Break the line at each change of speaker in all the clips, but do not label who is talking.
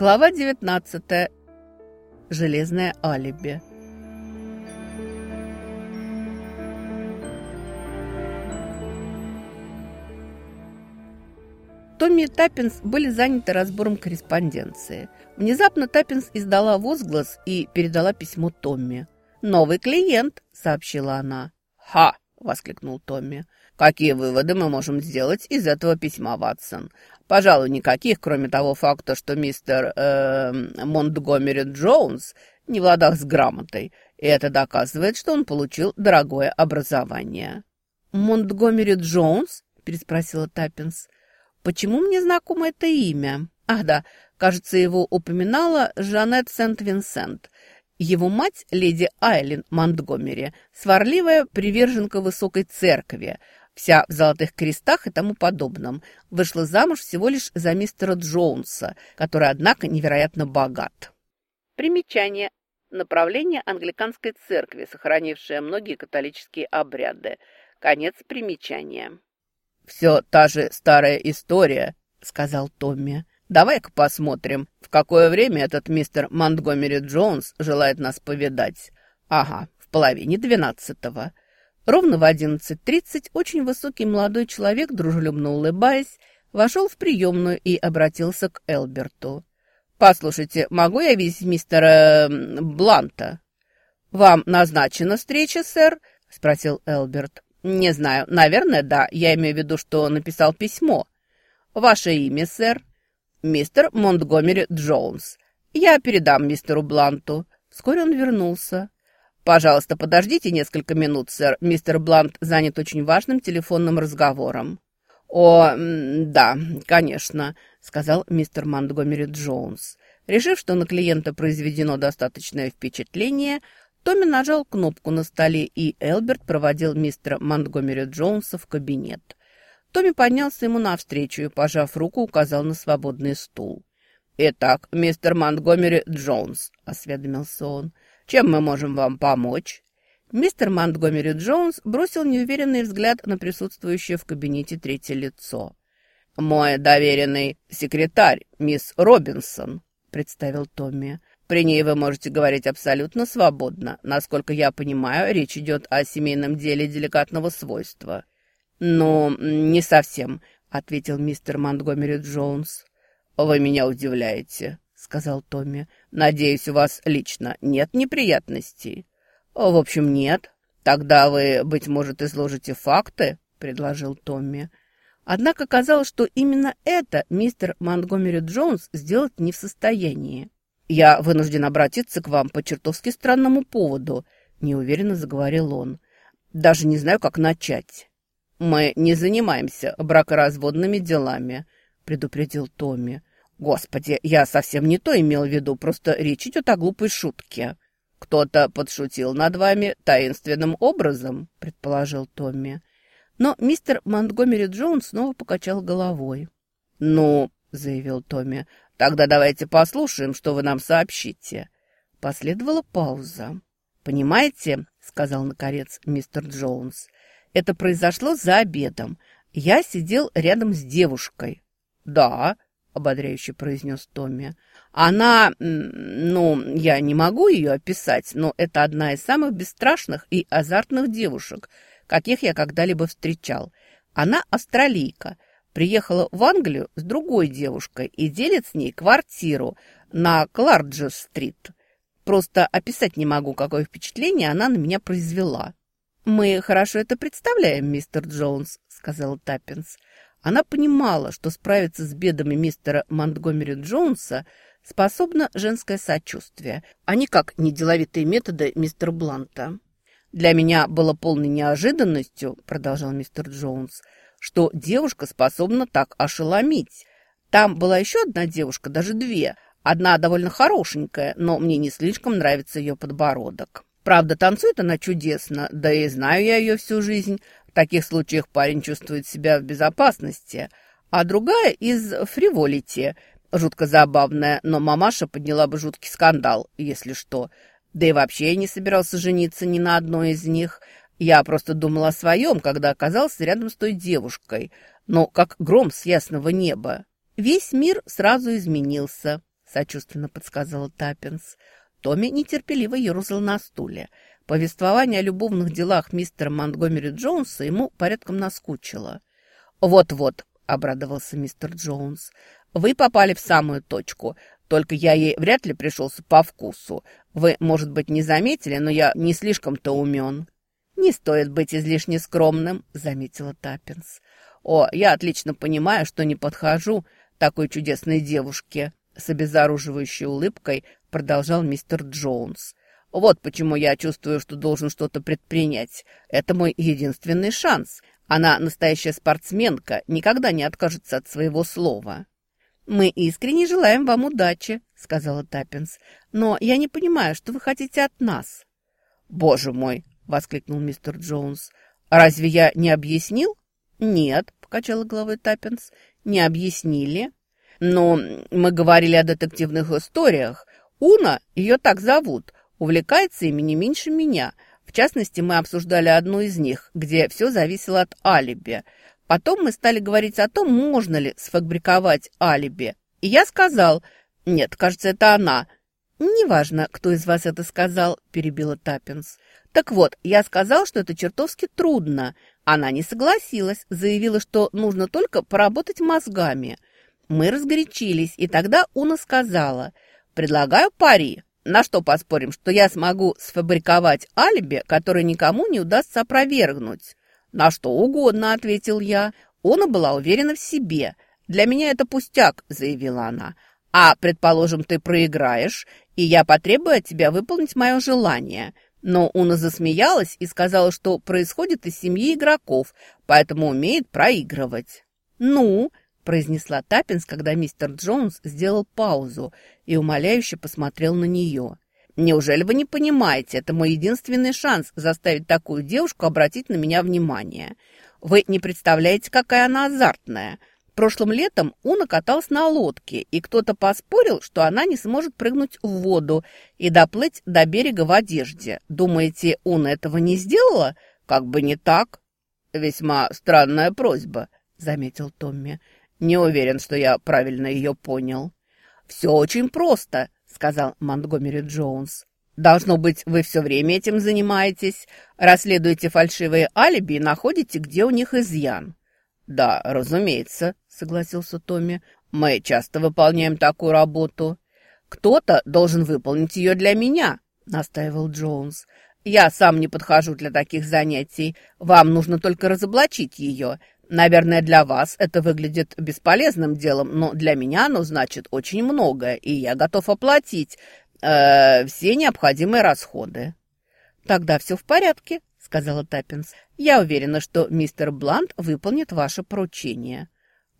Глава 19. Железное алиби. Томми и Таппенс были заняты разбором корреспонденции. Внезапно Таппенс издала возглас и передала письмо Томми. «Новый клиент», — сообщила она.
«Ха!» — воскликнул Томми. «Какие выводы мы можем сделать из этого письма, Ватсон? Пожалуй, никаких, кроме того факта, что мистер э, Монтгомери Джонс не в ладах с грамотой, и это доказывает, что он получил дорогое образование».
«Монтгомери Джонс?» – переспросила Таппинс. «Почему мне знакомо это имя?» «Ах да, кажется, его упоминала Жанет Сент-Винсент. Его мать, леди Айлин Монтгомери, сварливая приверженка высокой церкви – вся в золотых крестах и тому подобном, вышла замуж всего лишь за мистера Джонса, который, однако, невероятно богат. Примечание. Направление англиканской церкви, сохранившее многие католические обряды. Конец примечания.
«Все та же старая история», — сказал Томми. «Давай-ка посмотрим, в какое время этот мистер Монтгомери Джонс желает нас повидать. Ага, в половине двенадцатого».
Ровно в 11.30 очень высокий молодой человек, дружелюбно улыбаясь, вошел в приемную и обратился к Элберту.
«Послушайте, могу я видеть мистера Бланта?»
«Вам назначена встреча, сэр?» – спросил Элберт.
«Не знаю. Наверное, да. Я имею в виду, что написал письмо».
«Ваше имя, сэр?»
«Мистер Монтгомери Джонс. Я передам мистеру Бланту».
Вскоре он вернулся.
«Пожалуйста, подождите несколько минут, сэр. Мистер Блант занят очень важным телефонным разговором». «О, да, конечно», — сказал мистер Монтгомери Джонс. Решив, что на клиента произведено достаточное впечатление, Томми нажал кнопку на столе, и Элберт проводил мистера Монтгомери Джонса в кабинет. Томми поднялся ему навстречу и, пожав руку, указал на свободный стул. «Итак, мистер Монтгомери Джонс», — осведомился он, — чем мы можем вам помочь?»
Мистер Монтгомери Джонс бросил неуверенный взгляд на присутствующее в кабинете третье лицо.
«Мой доверенный секретарь, мисс Робинсон», — представил Томми. «При ней вы можете говорить абсолютно свободно. Насколько я понимаю, речь идет о семейном деле деликатного свойства».
«Ну, не совсем», — ответил мистер Монтгомери Джонс.
«Вы меня удивляете», — сказал Томми. «Надеюсь, у вас лично нет неприятностей?»
«В общем, нет.
Тогда вы, быть может, изложите факты?» — предложил Томми.
Однако казалось, что именно это мистер Монтгомери Джонс сделать не в состоянии.
«Я вынужден обратиться к вам по чертовски странному поводу», — неуверенно заговорил он. «Даже не знаю, как начать». «Мы не занимаемся бракоразводными делами», — предупредил Томми. Господи, я совсем не то имел в виду, просто речь идет о глупой шутке. Кто-то подшутил над вами таинственным образом, предположил Томми.
Но мистер Монтгомери Джонс снова покачал головой.
«Ну», — заявил Томми, — «тогда давайте послушаем, что вы нам сообщите».
Последовала пауза. «Понимаете», — сказал наконец мистер Джонс, — «это произошло за обедом. Я сидел рядом с девушкой».
«Да», ободряюще произнес Томми. Она, ну, я не могу ее описать, но это одна из самых бесстрашных и азартных девушек, каких я когда-либо встречал. Она австралийка, приехала в Англию с другой девушкой и делит с ней квартиру на Кларджес-стрит. Просто описать не могу, какое впечатление она на меня произвела.
«Мы хорошо это представляем, мистер Джонс», — сказал Таппинс. Она понимала, что справиться с бедами мистера Монтгомери Джонса способно женское сочувствие, а не как неделовитые методы мистера Бланта.
«Для меня было полной неожиданностью», — продолжал мистер Джонс, «что девушка способна так ошеломить. Там была еще одна девушка, даже две. Одна довольно хорошенькая, но мне не слишком нравится ее подбородок. Правда, танцует она чудесно, да и знаю я ее всю жизнь. В таких случаях парень чувствует себя в безопасности. А другая из фриволити, жутко забавная, но мамаша подняла бы жуткий скандал, если что. Да и вообще я не собирался жениться ни на одной из них. Я просто думал о своем, когда оказался рядом с той девушкой. Но как гром с ясного неба.
Весь мир сразу изменился, сочувственно подсказала Таппинс. Томми нетерпеливо ерзал на стуле. Повествование о любовных делах мистера Монтгомери Джонса ему порядком наскучило. «Вот-вот», — обрадовался мистер Джонс, — «вы попали в самую точку. Только я ей вряд ли пришелся по вкусу. Вы, может быть, не заметили, но я не слишком-то умен». «Не стоит быть излишне скромным», — заметила Таппинс. «О, я отлично понимаю, что не подхожу такой чудесной девушке», — с обезоруживающей улыбкой продолжал мистер Джонс. «Вот почему я чувствую, что должен что-то предпринять. Это мой единственный шанс. Она настоящая спортсменка, никогда не откажется от своего слова». «Мы искренне желаем вам удачи», — сказала Таппинс. «Но я не понимаю, что вы хотите от нас». «Боже мой!» — воскликнул мистер Джонс. «Разве я не объяснил?» «Нет», — покачала головой Таппинс. «Не объяснили». «Но мы говорили о детективных историях. Уна, ее так зовут, увлекается ими не меньше меня. В частности, мы обсуждали одну из них, где все зависело от алиби. Потом мы стали говорить о том, можно ли сфабриковать алиби. И я сказал, нет, кажется, это она. «Неважно, кто из вас это сказал», – перебила Таппинс. «Так вот, я сказал, что это чертовски трудно. Она не согласилась, заявила, что нужно только поработать мозгами. Мы разгорячились, и тогда Уна сказала, «Предлагаю пари. На что поспорим, что я смогу сфабриковать алиби, которое никому не удастся опровергнуть?» «На что угодно», — ответил я. Она была уверена в себе. «Для меня это пустяк», — заявила она. «А, предположим, ты проиграешь, и я потребую от тебя выполнить мое желание». Но Уна засмеялась и сказала, что происходит из семьи игроков, поэтому умеет проигрывать. «Ну», — произнесла Таппинс, когда мистер Джонс сделал паузу и умоляюще посмотрел на нее. Неужели вы не понимаете, это мой единственный шанс заставить такую девушку обратить на меня внимание. Вы не представляете, какая она азартная. Прошлым летом Уна каталась на лодке, и кто-то поспорил, что она не сможет прыгнуть в воду и доплыть до берега в одежде. Думаете, Уна этого не сделала? Как бы не так. Весьма странная просьба, заметил Томми. Не уверен, что я правильно ее понял. Все очень просто, сказал Монтгомери Джонс. «Должно быть, вы все время этим занимаетесь, расследуете фальшивые алиби и находите, где у них изъян». «Да, разумеется», — согласился Томми. «Мы часто выполняем такую работу». «Кто-то должен выполнить ее для меня», — настаивал Джонс. «Я сам не подхожу для таких занятий. Вам нужно только разоблачить ее. Наверное, для вас это выглядит бесполезным делом, но для меня оно значит очень многое, и я готов оплатить э, все необходимые расходы». «Тогда все в порядке», — сказала Таппинс. «Я уверена, что мистер Блант выполнит ваше поручение».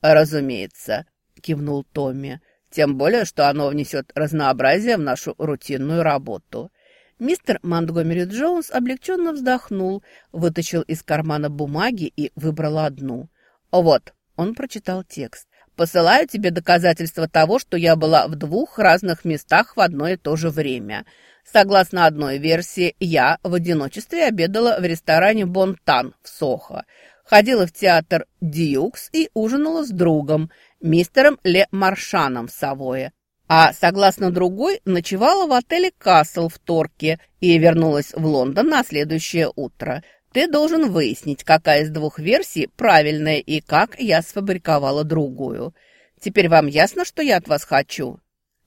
«Разумеется», — кивнул Томми. «Тем более, что оно внесет разнообразие в нашу рутинную работу». Мистер Монтгомери Джонс облегченно вздохнул, вытащил из кармана бумаги и выбрал одну. «Вот», — он прочитал текст. «Посылаю тебе доказательства того, что я была в двух разных местах в одно и то же время. Согласно одной версии, я в одиночестве обедала в ресторане «Бонтан» в Сохо, ходила в театр «Дьюкс» и ужинала с другом, мистером Ле Маршаном в Савое, а, согласно другой, ночевала в отеле «Касл» в Торке и вернулась в Лондон на следующее утро. Ты должен выяснить, какая из двух версий правильная и как я сфабриковала другую. Теперь вам ясно, что я от вас хочу?»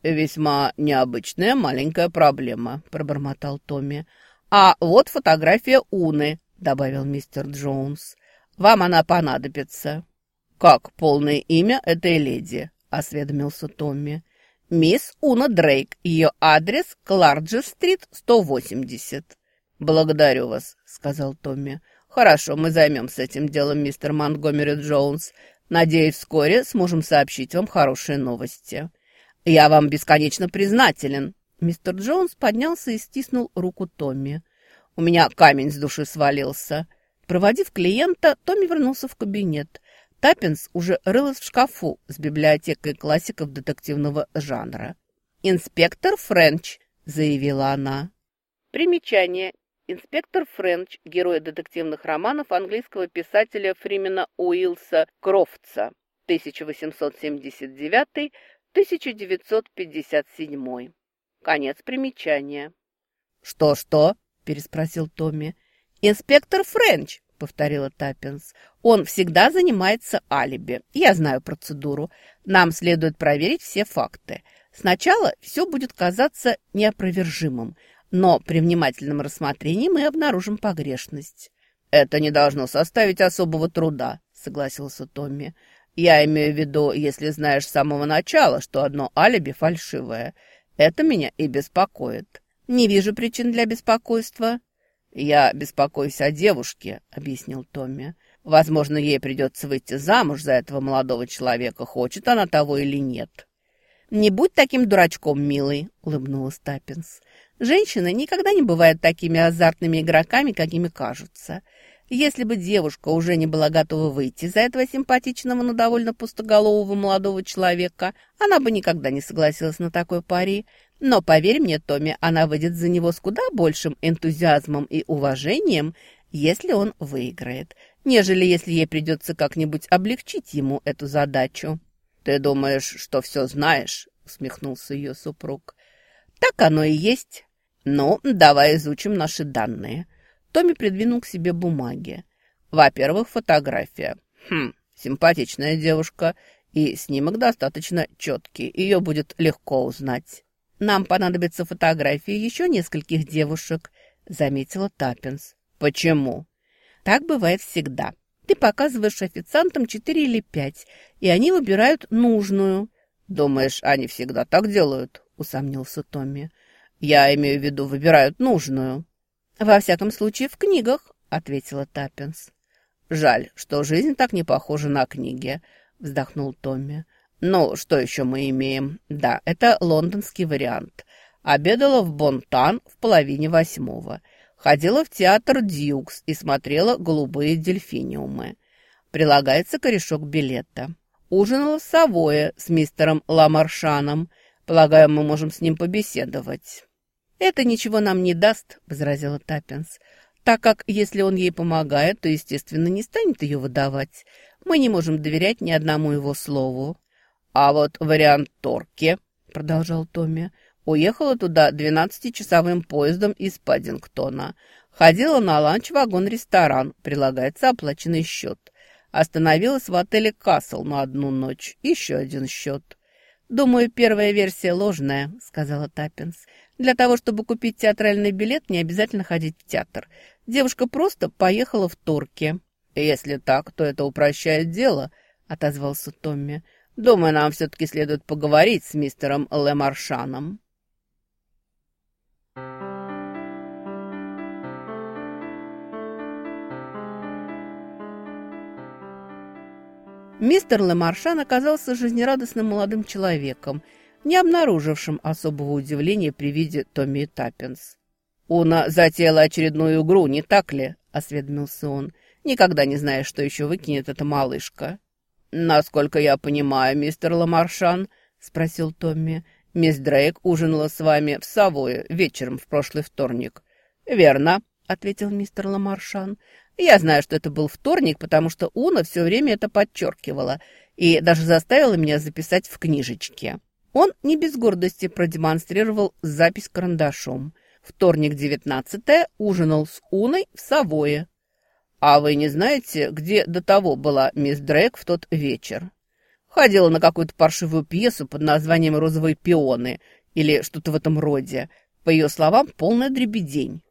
«Весьма необычная маленькая проблема», — пробормотал Томми. «А вот фотография Уны», — добавил мистер Джонс. «Вам она понадобится». «Как полное имя этой леди?» — осведомился Томми. Мисс Уна Дрейк. Ее адрес Кларджи-стрит, 180. «Благодарю вас», — сказал Томми. «Хорошо, мы займемся этим делом, мистер Монтгомери Джонс. Надеюсь, вскоре сможем сообщить вам хорошие новости». «Я вам бесконечно признателен». Мистер Джонс поднялся и стиснул руку Томми. «У меня камень с души свалился». Проводив клиента, Томми вернулся в кабинет. Таппинс уже рылась в шкафу с библиотекой классиков детективного жанра. «Инспектор Френч», — заявила она. Примечание. Инспектор Френч, герой детективных романов английского писателя Фримена Уилса Крофтса, 1879 1957. Конец примечания.
«Что-что?» – переспросил Томми. «Инспектор Френч», – повторила Таппинс. «Он всегда занимается алиби. Я знаю процедуру. Нам следует проверить все факты. Сначала все будет казаться неопровержимым, но при внимательном рассмотрении мы обнаружим погрешность». «Это не должно составить особого труда», – согласился Томми. «Я имею в виду, если знаешь с самого начала, что одно алиби фальшивое. Это меня и беспокоит». «Не вижу причин для беспокойства». «Я беспокоюсь о девушке», — объяснил Томми. «Возможно, ей придется выйти замуж за этого молодого человека, хочет она того или нет». «Не будь таким дурачком, милый», — улыбнулась Таппинс. «Женщины никогда не бывают такими азартными игроками, какими кажутся. Если бы девушка уже не была готова выйти за этого симпатичного, но довольно пустоголового молодого человека, она бы никогда не согласилась на такой пари. Но, поверь мне, Томми, она выйдет за него с куда большим энтузиазмом и уважением, если он выиграет, нежели если ей придется как-нибудь облегчить ему эту задачу. «Ты думаешь, что все знаешь?» — усмехнулся ее супруг. «Так оно и есть. Ну, давай изучим наши данные». Томми придвинул к себе бумаги. Во-первых, фотография. Хм, симпатичная девушка, и снимок достаточно четкий, ее будет легко узнать. Нам понадобится фотографии еще нескольких девушек, заметила Таппинс. Почему? Так бывает всегда. Ты показываешь официантам четыре или пять, и они выбирают нужную. Думаешь, они всегда так делают? Усомнился Томми. Я имею в виду, выбирают нужную. «Во всяком случае, в книгах», — ответила Таппинс. «Жаль, что жизнь так не похожа на книги», — вздохнул Томми. «Ну, что еще мы имеем? Да, это лондонский вариант. Обедала в Бонтан в половине восьмого. Ходила в театр «Дьюкс» и смотрела «Голубые дельфиниумы». Прилагается корешок билета. Ужинала в Савое с мистером Ламаршаном. Полагаю, мы можем с ним побеседовать». «Это ничего нам не даст», — возразила Таппинс, «так как, если он ей помогает, то, естественно, не станет ее выдавать. Мы не можем доверять ни одному его слову». «А вот вариант Торки», — продолжал Томми, «уехала туда двенадцатичасовым поездом из Паддингтона. Ходила на ланч вагон-ресторан, прилагается оплаченный счет. Остановилась в отеле «Касл» на одну ночь, еще один счет». «Думаю, первая версия ложная», — сказала Таппинс. «Для того, чтобы купить театральный билет, не обязательно ходить в театр. Девушка просто поехала в Торке». «Если так, то это упрощает дело», — отозвался Томми. «Думаю, нам все-таки следует поговорить с мистером Лемаршаном». Мистер Лемаршан оказался жизнерадостным молодым человеком, не обнаружившим особого удивления при виде Томми Таппинс. «Уна затеяла очередную игру, не так ли?» – осведомился он. «Никогда не знаешь, что еще выкинет эта малышка». «Насколько я понимаю, мистер Ламаршан», – спросил Томми, – «мисс Дрейк ужинала с вами в Савое вечером в прошлый вторник». «Верно», – ответил мистер Ламаршан. Я знаю, что это был вторник, потому что Уна все время это подчеркивала и даже заставила меня записать в книжечке. Он не без гордости продемонстрировал запись карандашом. Вторник, 19 ужинал с Уной в Савое. А вы не знаете, где до того была мисс Дрейк в тот вечер? Ходила на какую-то паршивую пьесу под названием «Розовые пионы» или что-то в этом роде. По ее словам, полная дребедень.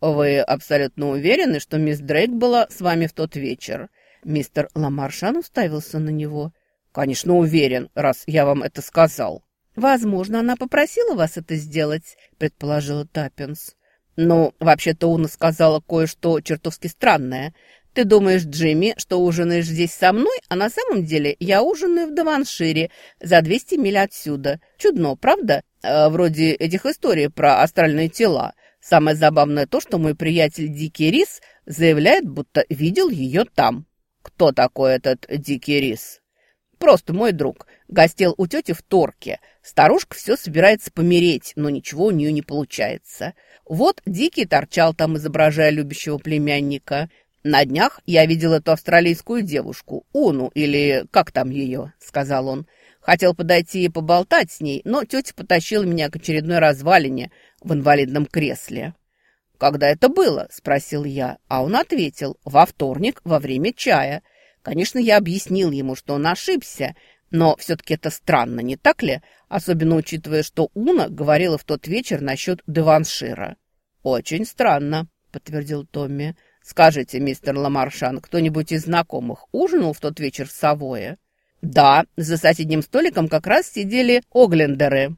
«Вы абсолютно уверены, что мисс Дрейк была с вами в тот вечер?» Мистер Ламаршан уставился на него. «Конечно, уверен, раз я вам это сказал». «Возможно, она попросила вас это сделать», — предположила Таппинс. «Ну, вообще-то Уна сказала кое-что чертовски странное. Ты думаешь, Джимми, что ужинаешь здесь со мной, а на самом деле я ужинаю в Даваншире, за 200 миль отсюда. Чудно, правда? Э, вроде этих историй про астральные тела. Самое забавное то, что мой приятель Дикий Рис заявляет, будто видел ее там. Кто такой этот Дикий Рис? Просто мой друг. Гостел у тети в Торке. Старушка все собирается помереть, но ничего у нее не получается. Вот Дикий торчал там, изображая любящего племянника. На днях я видел эту австралийскую девушку, Уну, или как там ее, сказал он. Хотел подойти и поболтать с ней, но тетя потащила меня к очередной развалине в инвалидном кресле. «Когда это было?» – спросил я, а он ответил «во вторник, во время чая». Конечно, я объяснил ему, что он ошибся, но все-таки это странно, не так ли? Особенно учитывая, что Уна говорила в тот вечер насчет Деваншира. «Очень странно», — подтвердил Томми. «Скажите, мистер Ламаршан, кто-нибудь из знакомых ужинал в тот вечер в Савое?» «Да, за соседним столиком как раз сидели Оглендеры».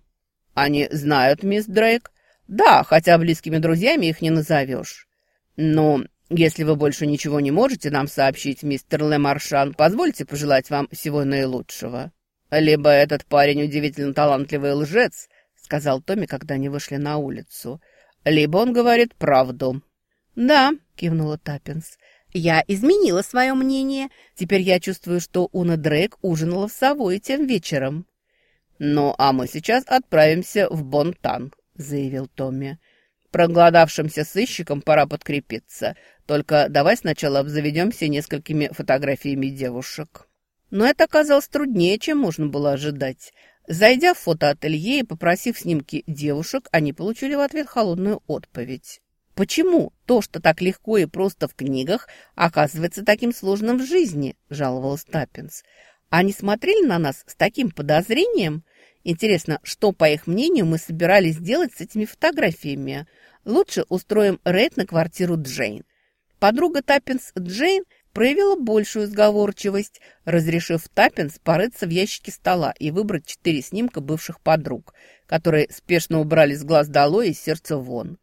«Они знают, мисс Дрейк?» «Да, хотя близкими друзьями их не назовешь». «Ну, если вы больше ничего не можете нам сообщить, мистер Лемаршан, позвольте пожелать вам всего наилучшего». «Либо этот парень удивительно талантливый лжец», — сказал Томми, когда они вышли на улицу, «либо он говорит правду». «Да», — кивнула Таппинс, — «я изменила свое мнение. Теперь я чувствую, что Уна Дрейк ужинала в Савое тем вечером». «Ну, а мы сейчас отправимся в Бонтан», — заявил Томми. Проголодавшимся сыщикам пора подкрепиться. Только давай сначала обзаведемся несколькими фотографиями девушек». Но это оказалось труднее, чем можно было ожидать. Зайдя в фотоателье и попросив снимки девушек, они получили в ответ холодную отповедь. «Почему то, что так легко и просто в книгах, оказывается таким сложным в жизни?» – жаловалась Таппинс. «Они смотрели на нас с таким подозрением? Интересно, что, по их мнению, мы собирались делать с этими фотографиями? Лучше устроим рейд на квартиру Джейн. Подруга Таппинс Джейн проявила большую сговорчивость, разрешив Таппинс порыться в ящике стола и выбрать четыре снимка бывших подруг, которые спешно убрали с глаз долой и сердца вон.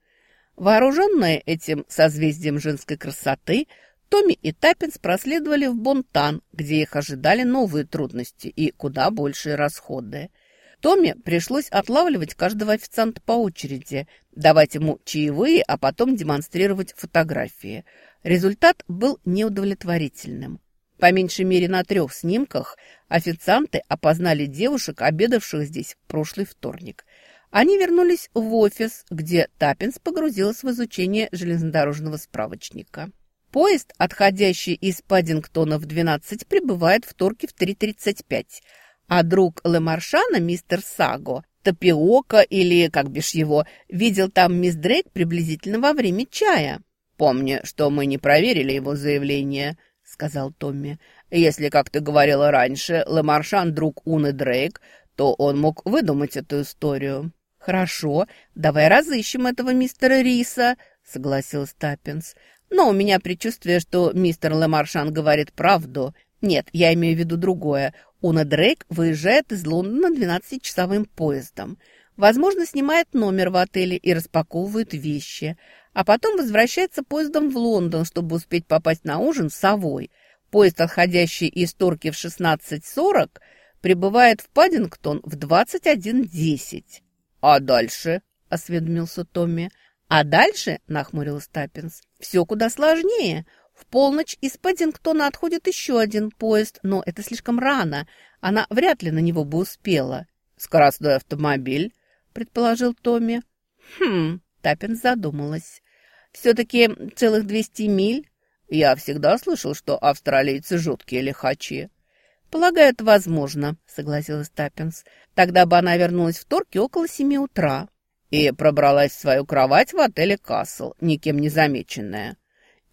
Вооруженные этим созвездием женской красоты, Томми и Таппинс проследовали в Бонтан, где их ожидали новые трудности и куда большие расходы. Томми пришлось отлавливать каждого официанта по очереди, давать ему чаевые, а потом демонстрировать фотографии. Результат был неудовлетворительным. По меньшей мере на трех снимках официанты опознали девушек, обедавших здесь в прошлый вторник. Они вернулись в офис, где Таппинс погрузилась в изучение железнодорожного справочника. Поезд, отходящий из Паддингтона в 12, прибывает в Торке в 3.35, а друг Лемаршана, мистер Саго, Тапиока или, как бишь его, видел там мисс Дрейк приблизительно во время чая. «Помни, что мы не проверили его заявление», — сказал Томми. «Если, как ты говорила раньше, Лемаршан друг Уны Дрейк, то он мог выдумать эту историю». «Хорошо, давай разыщем этого мистера Риса», — согласился Таппинс. «Но у меня предчувствие, что мистер Лемаршан говорит правду. Нет, я имею в виду другое. Уна Дрейк выезжает из Лондона 12-часовым поездом. Возможно, снимает номер в отеле и распаковывает вещи. А потом возвращается поездом в Лондон, чтобы успеть попасть на ужин с совой. Поезд, отходящий из Торки в 16.40, прибывает в Паддингтон в 21.10. «А дальше?» – осведомился Томми. «А дальше?» – нахмурился Таппинс. «Все куда сложнее». В полночь из Паддингтона отходит еще один поезд, но это слишком рано. Она вряд ли на него бы успела. «Скоростной автомобиль», — предположил Томми. «Хм», — Таппин задумалась. «Все-таки целых двести миль? Я всегда слышал, что австралийцы жуткие лихачи». «Полагаю, возможно», — согласилась Таппинс. «Тогда бы она вернулась в Торки около семи утра». И пробралась в свою кровать в отеле «Касл», никем не замеченная.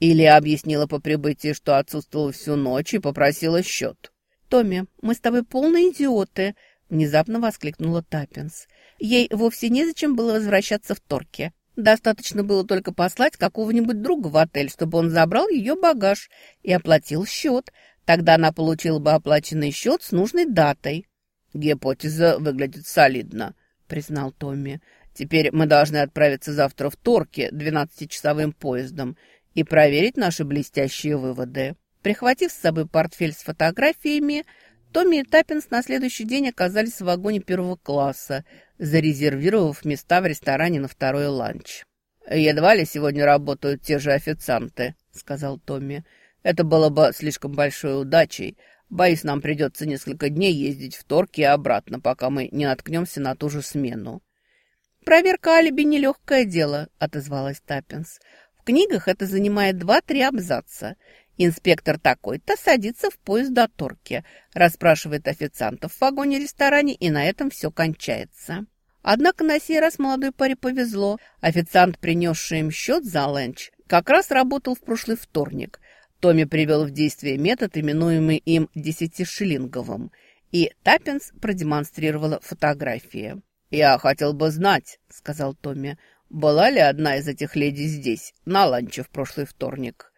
Или объяснила по прибытии, что отсутствовала всю ночь и попросила счет. «Томми, мы с тобой полные идиоты!» — внезапно воскликнула Таппинс. Ей вовсе незачем было возвращаться в Торке. Достаточно было только послать какого-нибудь друга в отель, чтобы он забрал ее багаж и оплатил счет. Тогда она получила бы оплаченный счет с нужной датой. «Гипотеза выглядит солидно», — признал Томми. «Теперь мы должны отправиться завтра в Торке двенадцатичасовым поездом и проверить наши блестящие выводы. Прихватив с собой портфель с фотографиями, Томми и Таппинс на следующий день оказались в вагоне первого класса, зарезервировав места в ресторане на второй ланч. «Едва ли сегодня работают те же официанты», — сказал Томми. «Это было бы слишком большой удачей. Боюсь, нам придется несколько дней ездить в Торки и обратно, пока мы не наткнемся на ту же смену». «Проверка алиби — нелегкое дело», — отозвалась Таппинс книгах это занимает два-три абзаца.
Инспектор такой-то садится в поезд до Торки, расспрашивает официантов в вагоне-ресторане, и на этом все кончается. Однако на сей раз молодой паре повезло. Официант, принесший им счет за ленч, как раз работал в прошлый вторник. Томми привел в действие метод, именуемый им десятишиллинговым, и Таппинс продемонстрировала фотографии. «Я хотел бы знать», — сказал Томми, — «была ли одна из этих леди здесь, на ланче в прошлый вторник?»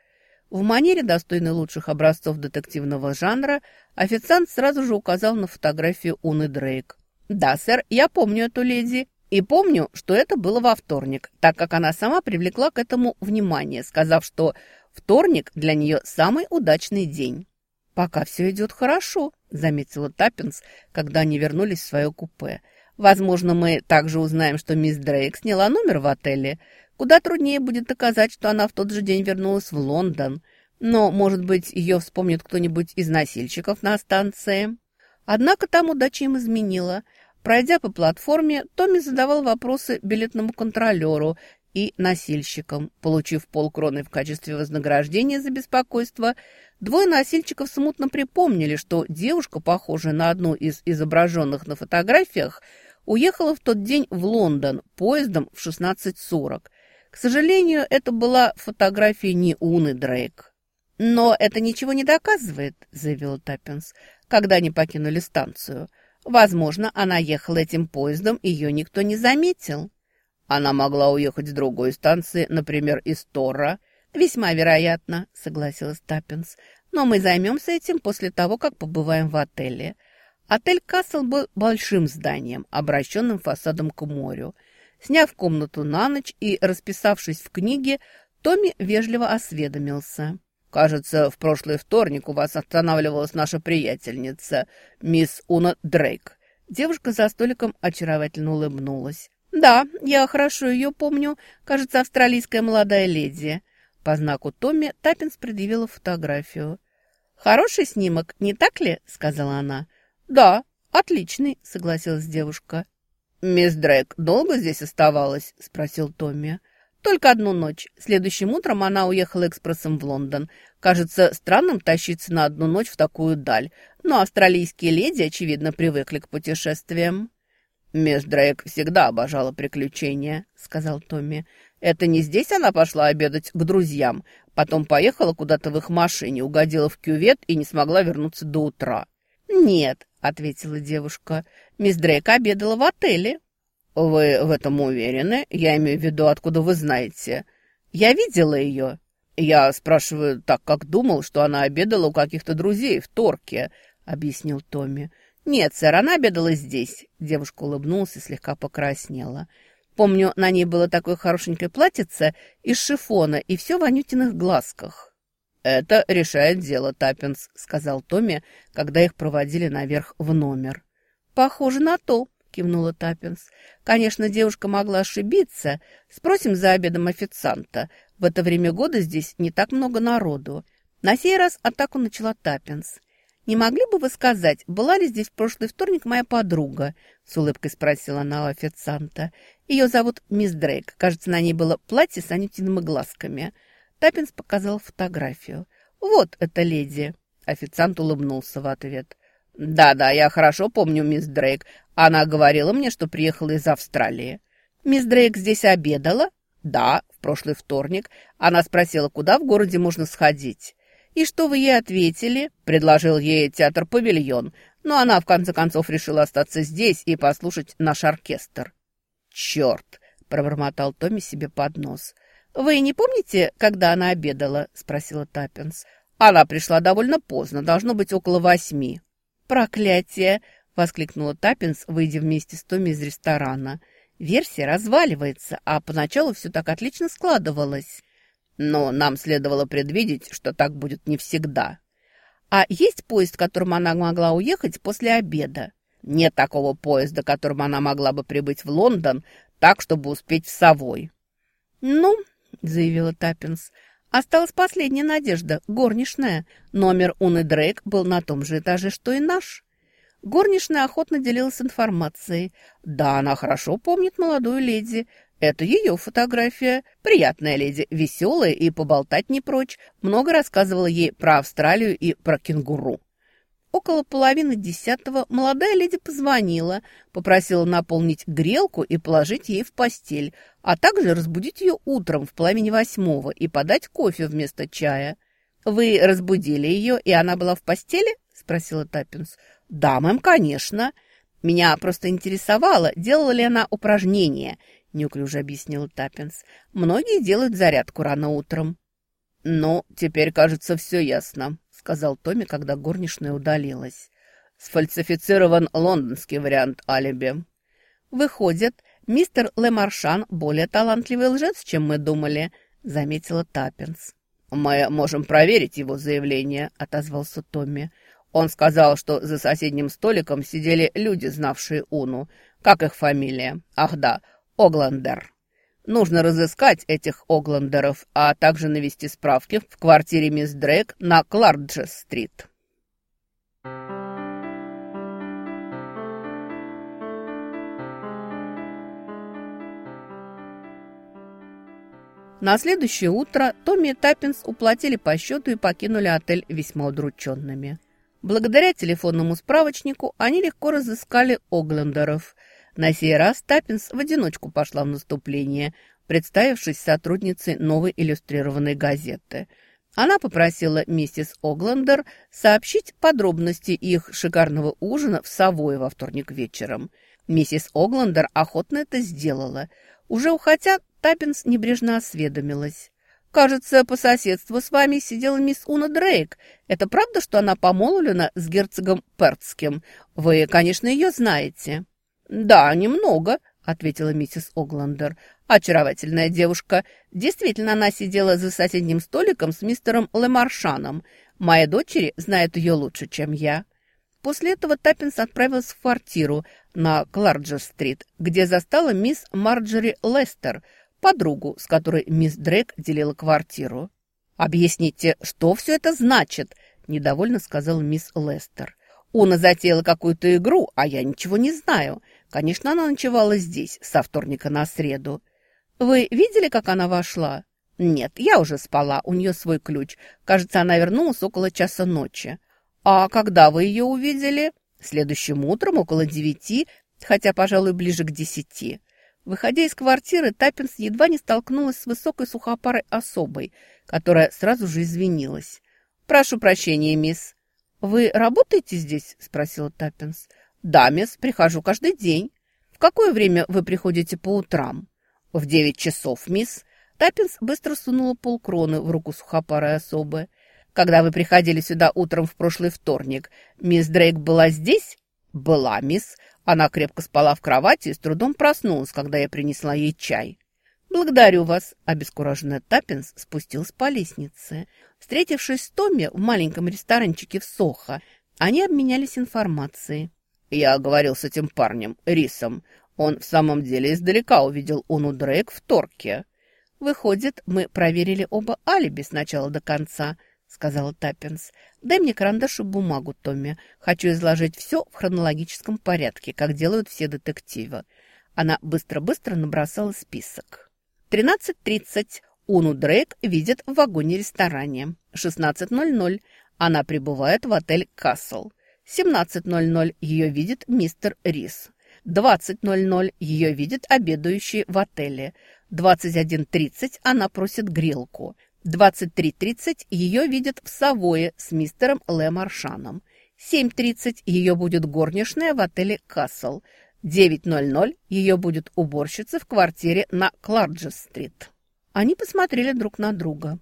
В манере, достойной лучших образцов детективного жанра, официант сразу же указал на фотографию Уны Дрейк. «Да, сэр, я помню эту леди. И помню, что это было во вторник, так как она сама привлекла к этому внимание, сказав, что вторник для нее самый удачный день». «Пока все идет хорошо», — заметила Таппинс, когда они вернулись в свое купе. «Возможно, мы также узнаем, что мисс Дрейк сняла номер в отеле. Куда труднее будет доказать, что она в тот же день вернулась в Лондон. Но, может быть, ее вспомнит кто-нибудь из носильщиков на станции». Однако там удача им изменила — Пройдя по платформе, Томми задавал вопросы билетному контролеру и носильщикам. Получив полкроны в качестве вознаграждения за беспокойство, двое носильщиков смутно припомнили, что девушка, похожая на одну из изображенных на фотографиях, уехала в тот день в Лондон поездом в 16.40. К сожалению, это была фотография не Уны Дрейк. «Но это ничего не доказывает», — заявил Таппинс, когда они покинули станцию — Возможно, она ехала этим поездом, ее никто не заметил. Она могла уехать с другой станции, например, из Тора. Весьма вероятно, согласилась Таппинс. Но мы займемся этим после того, как побываем в отеле. Отель «Кассел» был большим зданием, обращенным фасадом к морю. Сняв комнату на ночь и расписавшись в книге, Томми вежливо осведомился. Кажется, в прошлый вторник у вас останавливалась наша приятельница, мисс Уна Дрейк. Девушка за столиком очаровательно улыбнулась. «Да, я хорошо ее помню. Кажется, австралийская молодая леди». По знаку Томми Таппинс предъявила фотографию. «Хороший снимок, не так ли?» — сказала она. «Да, отличный», — согласилась девушка. «Мисс Дрейк долго здесь оставалась?» — спросил Томми. Только одну ночь. Следующим утром она уехала экспрессом в Лондон. Кажется странным тащиться на одну ночь в такую даль, но австралийские леди, очевидно, привыкли к путешествиям. «Мисс Дрейк всегда обожала приключения», — сказал Томми. «Это не здесь она пошла обедать к друзьям, потом поехала куда-то в их машине, угодила в кювет и не смогла вернуться до утра». «Нет», — ответила девушка, — «мисс Дрейк обедала в отеле». «Вы в этом уверены? Я имею в виду, откуда вы знаете. Я видела ее». «Я спрашиваю так, как думал, что она обедала у каких-то друзей в Торке», — объяснил Томми. «Нет, сэр, она обедала здесь». Девушка улыбнулась и слегка покраснела. «Помню, на ней было такое хорошенькое платьице из шифона и все в анютиных глазках». «Это решает дело, Таппинс», — сказал Томми, когда их проводили наверх в номер. «Похоже на то», — кивнула Таппинс. «Конечно, девушка могла ошибиться. Спросим за обедом официанта. В это время года здесь не так много народу». На сей раз атаку начала Таппинс. «Не могли бы вы сказать, была ли здесь в прошлый вторник моя подруга?» — с улыбкой спросила она у официанта. «Ее зовут мисс Дрейк. Кажется, на ней было платье с анютиными глазками». Таппинс показал фотографию. «Вот эта леди». Официант улыбнулся в ответ. «Да-да, я хорошо помню мисс Дрейк. Она говорила мне, что приехала из Австралии. Мисс Дрейк здесь обедала? Да, в прошлый вторник. Она спросила, куда в городе можно сходить. И что вы ей ответили? Предложил ей театр «Павильон». Но она, в конце концов, решила остаться здесь и послушать наш оркестр. «Черт!» — пробормотал Томми себе под нос. «Вы не помните, когда она обедала?» — спросила Таппинс. «Она пришла довольно поздно, должно быть около восьми». «Проклятие!» — воскликнула Таппинс, выйдя вместе с Томми из ресторана. «Версия разваливается, а поначалу все так отлично складывалось». «Но нам следовало предвидеть, что так будет не всегда». «А есть поезд, которым она могла уехать после обеда?» «Нет такого поезда, которым она могла бы прибыть в Лондон, так, чтобы успеть в Совой». «Ну», — заявила Таппинс, — «осталась последняя надежда, горничная. Номер Уны Дрейк был на том же этаже, что и наш». Горничная охотно делилась информацией. Да, она хорошо помнит молодую леди. Это ее фотография. Приятная леди, веселая и поболтать не прочь. Много рассказывала ей про Австралию и про кенгуру. Около половины десятого молодая леди позвонила, попросила наполнить грелку и положить ей в постель, а также разбудить ее утром в половине восьмого и подать кофе вместо чая. «Вы разбудили ее, и она была в постели?» – спросила Таппинс. «Да, мэм, конечно. Меня просто интересовало, делала ли она упражнения –— неуклюже объяснил Таппинс. «Многие делают зарядку рано утром». «Ну, теперь, кажется, все ясно», — сказал Томми, когда горничная удалилась. «Сфальсифицирован лондонский вариант алиби». «Выходит, мистер Лемаршан более талантливый лжец, чем мы думали», — заметила Таппинс. «Мы можем проверить его заявление», — отозвался Томми. «Он сказал, что за соседним столиком сидели люди, знавшие Уну. Как их фамилия? Ах да, Огландер. Нужно разыскать этих Огландеров, а также навести справки в квартире мисс Дрейк на Кларджес-стрит. На следующее утро Томми и Таппинс уплатили по счету и покинули отель весьма удрученными. Благодаря телефонному справочнику они легко разыскали Оглендеров – на сей раз Таппинс в одиночку пошла в наступление, представившись сотрудницей новой иллюстрированной газеты. Она попросила миссис Огландер сообщить подробности их шикарного ужина в Савое во вторник вечером. Миссис Огландер охотно это сделала. Уже уходя, Таппинс небрежно осведомилась. «Кажется, по соседству с вами сидела мисс Уна Дрейк. Это правда, что она помолвлена с герцогом Пертским? Вы, конечно, ее знаете». «Да, немного», — ответила миссис Огландер. «Очаровательная девушка. Действительно, она сидела за соседним столиком с мистером Лемаршаном. Мои дочери знают ее лучше, чем я». После этого Таппинс отправилась в квартиру на Кларджер-стрит, где застала мисс Марджери Лестер, подругу, с которой мисс Дрейк делила квартиру. «Объясните, что все это значит?» – недовольно сказала мисс Лестер. «Уна затеяла какую-то игру, а я ничего не знаю. Конечно, она ночевала здесь со вторника на среду. Вы видели, как она вошла? Нет, я уже спала, у нее свой ключ. Кажется, она вернулась около часа ночи. А когда вы ее увидели? Следующим утром около девяти, хотя, пожалуй, ближе к десяти. Выходя из квартиры, Таппинс едва не столкнулась с высокой сухопарой особой, которая сразу же извинилась. «Прошу прощения, мисс». «Вы работаете здесь?» – спросила Таппинс. «Да, мисс, прихожу каждый день». «В какое время вы приходите по утрам?» «В девять часов, мисс». Таппинс быстро сунула полкроны в руку сухопарой особы. «Когда вы приходили сюда утром в прошлый вторник, мисс Дрейк была здесь?» «Была, мисс. Она крепко спала в кровати и с трудом проснулась, когда я принесла ей чай». «Благодарю вас», – обескураженная Таппинс спустилась по лестнице. Встретившись с Томми в маленьком ресторанчике в Сохо, они обменялись информацией. Я говорил с этим парнем, Рисом. Он в самом деле издалека увидел Уну Дрейк в торке. «Выходит, мы проверили оба алиби с начала до конца», — сказала Таппинс. «Дай мне карандаш и бумагу, Томми. Хочу изложить все в хронологическом порядке, как делают все детективы». Она быстро-быстро набросала список. «13.30. Уну Дрейк видит в вагоне-ресторане. 16.00. Она прибывает в отель «Касл». 17.00 ее видит мистер Рис. 20.00 ее видит обедающий в отеле. 21.30 она просит грелку. 23.30 ее видят в Савое с мистером Ле Маршаном. 7.30 ее будет горничная в отеле «Кассел». 9.00 ее будет уборщица в квартире на Кларджес-стрит. Они посмотрели друг на друга.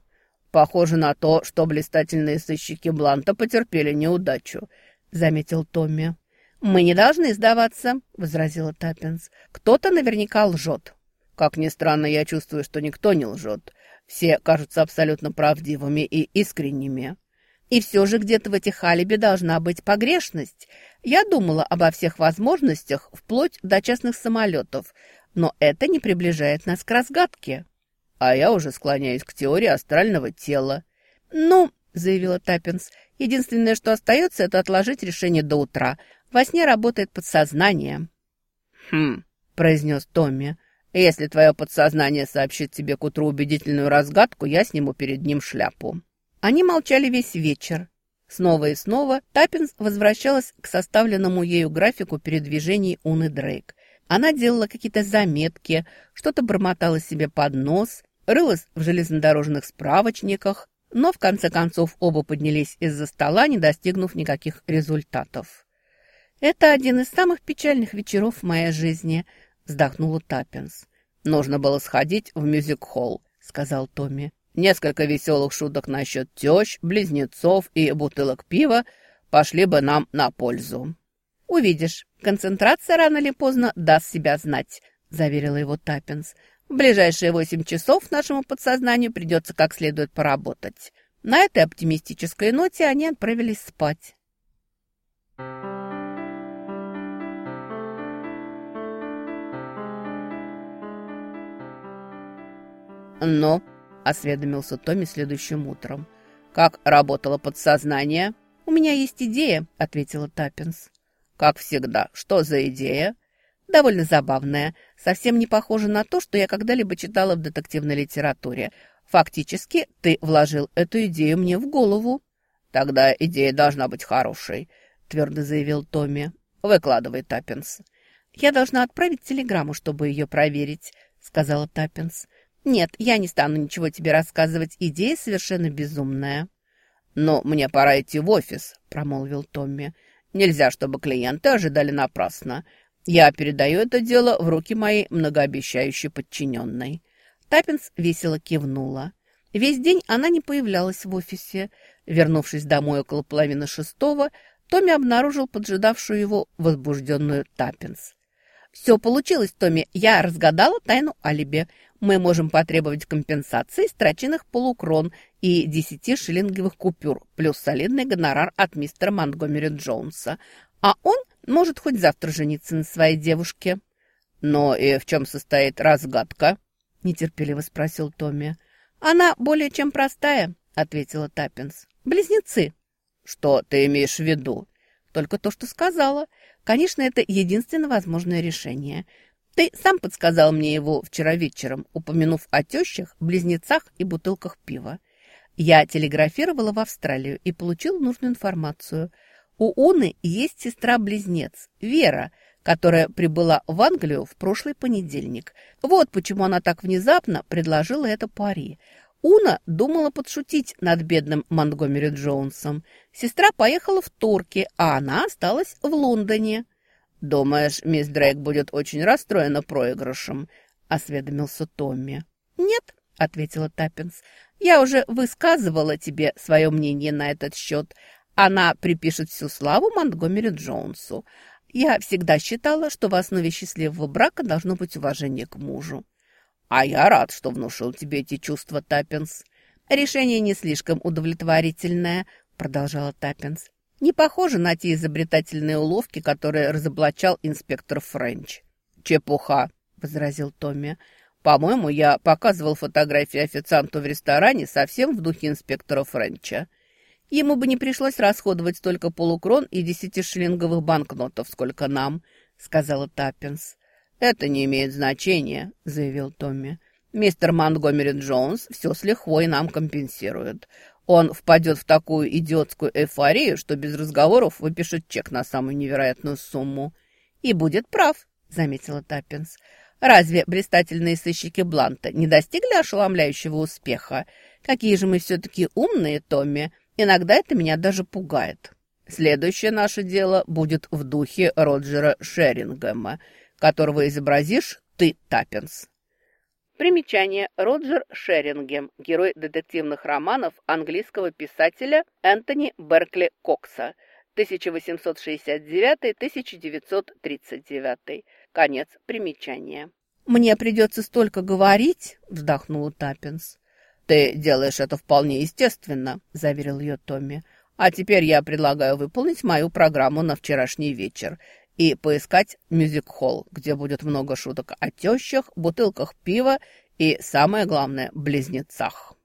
«Похоже на то, что блистательные сыщики Бланта потерпели неудачу», — заметил Томми. «Мы не должны сдаваться», — возразила Таппинс. «Кто-то наверняка лжет». «Как ни странно, я чувствую, что никто не лжет. Все кажутся абсолютно правдивыми и искренними». «И все же где-то в этих алиби должна быть погрешность. Я думала обо всех возможностях, вплоть до частных самолетов, но это не приближает нас к разгадке». «А я уже склоняюсь к теории астрального тела». «Ну, — заявила Таппинс. «Единственное, что остается, это отложить решение до утра. Во сне работает подсознание». «Хм», — произнес Томми.
Если твое подсознание сообщит тебе к утру убедительную разгадку, я сниму перед ним шляпу».
Они молчали весь вечер. Снова и снова Таппинс возвращалась к составленному ею графику передвижений Уны Дрейк. Она делала какие-то заметки, что-то бормотала себе под нос, рылась в железнодорожных справочниках, но в конце концов оба поднялись из-за стола, не достигнув никаких результатов. «Это один из самых печальных вечеров в моей жизни», — вздохнула Таппинс.
«Нужно было сходить в мюзик-холл», — сказал Томми. «Несколько веселых шуток насчет тещ, близнецов и бутылок пива пошли бы нам на пользу».
«Увидишь, концентрация рано или поздно даст себя знать», — заверила его Таппинс. «В ближайшие восемь часов нашему подсознанию придется как следует поработать». На этой оптимистической ноте они отправились спать.
«Ну?» – осведомился Томми следующим утром. «Как работало подсознание?»
«У меня есть идея», – ответила Таппинс.
«Как всегда. Что за идея?»
«Довольно забавная. Совсем не похожа на то, что я когда-либо читала в детективной литературе. Фактически, ты вложил эту идею мне в голову».
«Тогда идея должна быть хорошей», – твердо заявил Томми. «Выкладывай, Таппинс».
«Я должна отправить телеграмму, чтобы ее проверить», – сказала Таппинс. «Нет, я не стану ничего тебе рассказывать. Идея совершенно безумная».
«Но мне пора идти в офис», — промолвил Томми. «Нельзя, чтобы клиенты ожидали напрасно. Я передаю это дело в руки моей многообещающей подчиненной».
Таппинс весело кивнула. Весь день она не появлялась в офисе. Вернувшись домой около половины шестого, Томми обнаружил поджидавшую его возбужденную Таппинс. «Все получилось, Томми. Я разгадала тайну алиби. Мы можем потребовать компенсации страченных полукрон и десяти шиллинговых купюр, плюс солидный гонорар от мистера Монтгомери Джонса. А он может хоть завтра жениться на своей девушке».
«Но и в чем состоит разгадка?»
– нетерпеливо спросил Томми. «Она более чем простая», – ответила Таппинс. «Близнецы».
«Что ты имеешь в виду?»
«Только то, что сказала. Конечно, это единственно возможное решение. Ты сам подсказал мне его вчера вечером, упомянув о тещах, близнецах и бутылках пива. Я телеграфировала в Австралию и получил нужную информацию. У Уны есть сестра-близнец, Вера, которая прибыла в Англию в прошлый понедельник. Вот почему она так внезапно предложила это пари. Уна думала подшутить над бедным Монтгомери Джонсом. Сестра поехала в Торки, а она осталась в Лондоне.
«Думаешь, мисс Дрейк будет очень расстроена проигрышем?» – осведомился Томми.
«Нет», – ответила Таппинс. «Я уже высказывала тебе свое мнение на этот счет. Она припишет всю славу Монтгомери Джонсу. Я всегда считала, что в основе счастливого брака должно быть уважение к мужу.
«А я рад, что внушил тебе эти чувства, Таппинс».
«Решение не слишком удовлетворительное», — продолжала Таппинс. «Не похоже на те изобретательные уловки, которые разоблачал инспектор Френч».
«Чепуха», — возразил Томми. «По-моему, я показывал фотографии официанту в ресторане совсем в духе инспектора Френча».
«Ему бы не пришлось расходовать столько полукрон и десятишиллинговых банкнотов, сколько нам», — сказала Таппинс.
«Это не имеет значения», — заявил Томми. «Мистер Монтгомери Джонс все с лихвой нам компенсирует. Он впадет в такую идиотскую эйфорию, что без разговоров выпишет чек на самую невероятную сумму».
«И будет прав», — заметила Таппинс. «Разве блистательные сыщики Бланта не достигли ошеломляющего успеха? Какие же мы все-таки умные, Томми. Иногда это меня даже пугает».
«Следующее наше дело будет в духе Роджера Шерингема», которого изобразишь ты, Таппинс.
Примечание. Роджер Шерингем, герой детективных романов английского писателя Энтони Беркли Кокса, 1869-1939. Конец примечания. «Мне придется столько говорить», — вздохнула Таппинс.
«Ты делаешь это вполне естественно», — заверил ее Томми. «А теперь я предлагаю выполнить мою программу на вчерашний вечер и поискать мюзик-холл, где будет много шуток о тещах, бутылках пива и, самое главное, близнецах.